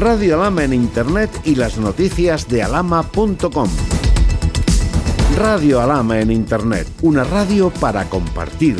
Radio Alama en Internet y las noticias de alama.com. Radio Alama en Internet, una radio para compartir.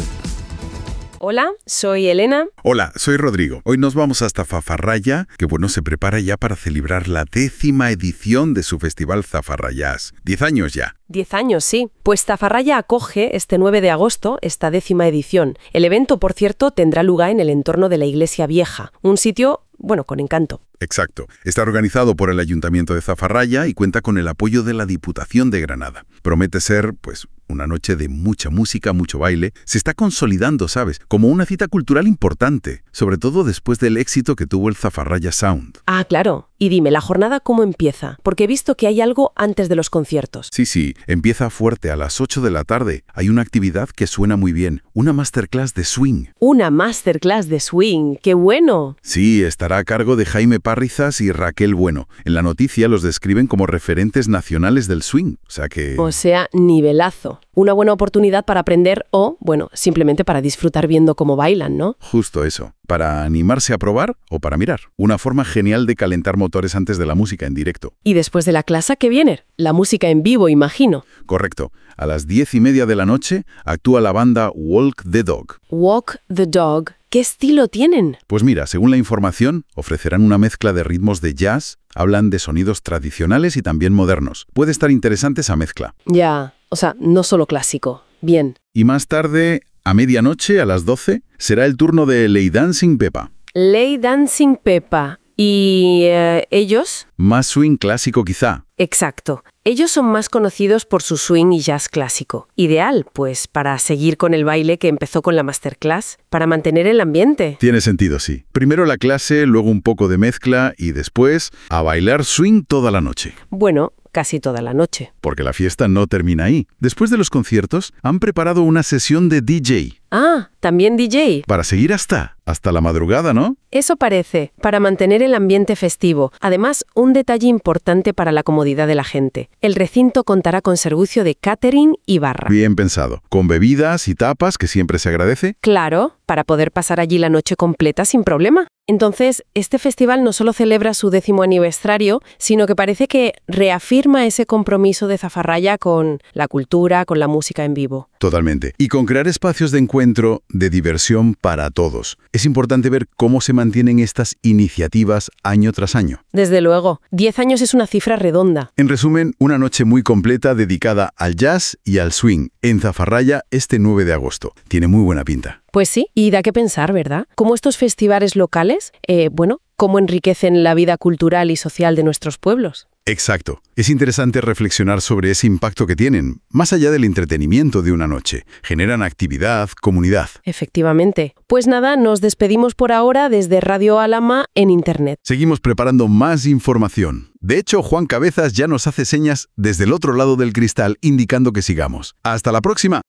Hola, soy Elena. Hola, soy Rodrigo. Hoy nos vamos hasta Zafarraya, que bueno, se prepara ya para celebrar la décima edición de su festival Zafarrayas. Diez años ya. Diez años, sí. Pues Zafarraya acoge este 9 de agosto esta décima edición. El evento, por cierto, tendrá lugar en el entorno de la Iglesia Vieja, un sitio, bueno, con encanto. Exacto. Está organizado por el Ayuntamiento de Zafarraya y cuenta con el apoyo de la Diputación de Granada. Promete ser, pues, una noche de mucha música, mucho baile, se está consolidando, ¿sabes? Como una cita cultural importante, sobre todo después del éxito que tuvo el Zafarraya Sound. Ah, claro. Y dime, ¿la jornada cómo empieza? Porque he visto que hay algo antes de los conciertos. Sí, sí, empieza fuerte a las 8 de la tarde. Hay una actividad que suena muy bien, una masterclass de swing. Una masterclass de swing, qué bueno. Sí, estará a cargo de Jaime Parrizas y Raquel Bueno. En la noticia los describen como referentes nacionales del swing, o sea que... O sea, nivelazo. Una buena oportunidad para aprender o, bueno, simplemente para disfrutar viendo cómo bailan, ¿no? Justo eso. Para animarse a probar o para mirar. Una forma genial de calentar motores antes de la música en directo. Y después de la clase, ¿qué viene? La música en vivo, imagino. Correcto. A las diez y media de la noche actúa la banda Walk the Dog. Walk the Dog. ¿Qué estilo tienen? Pues mira, según la información, ofrecerán una mezcla de ritmos de jazz, hablan de sonidos tradicionales y también modernos. Puede estar interesante esa mezcla. Ya, o sea, no solo clásico. Bien. Y más tarde, a medianoche, a las 12, será el turno de Lay Dancing Pepa. Lay Dancing Pepa. ¿Y eh, ellos? Más swing clásico quizá. Exacto. Ellos son más conocidos por su swing y jazz clásico. Ideal, pues, para seguir con el baile que empezó con la masterclass, para mantener el ambiente. Tiene sentido, sí. Primero la clase, luego un poco de mezcla y después a bailar swing toda la noche. Bueno, casi toda la noche. Porque la fiesta no termina ahí. Después de los conciertos, han preparado una sesión de DJ. Ah, también DJ. Para seguir hasta, hasta la madrugada, ¿no? Eso parece, para mantener el ambiente festivo. Además, un detalle importante para la comodidad de la gente. El recinto contará con servicio de catering y barra. Bien pensado. Con bebidas y tapas, que siempre se agradece. Claro, para poder pasar allí la noche completa sin problema. Entonces, este festival no solo celebra su décimo aniversario, sino que parece que reafirma ese compromiso de Zafarraya con la cultura, con la música en vivo. Totalmente. Y con crear espacios de encuentro, de diversión para todos. Es importante ver cómo se mantienen estas iniciativas año tras año. Desde luego, 10 años es una cifra redonda. En resumen, una noche muy completa dedicada al jazz y al swing en Zafarraya este 9 de agosto. Tiene muy buena pinta. Pues sí, y da que pensar, ¿verdad? Cómo estos festivales locales, eh, bueno, cómo enriquecen la vida cultural y social de nuestros pueblos. Exacto. Es interesante reflexionar sobre ese impacto que tienen, más allá del entretenimiento de una noche. Generan actividad, comunidad. Efectivamente. Pues nada, nos despedimos por ahora desde Radio Alama en Internet. Seguimos preparando más información. De hecho, Juan Cabezas ya nos hace señas desde el otro lado del cristal indicando que sigamos. Hasta la próxima.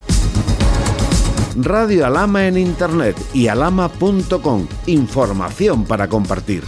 Radio Alama en Internet y alama.com. Información para compartir.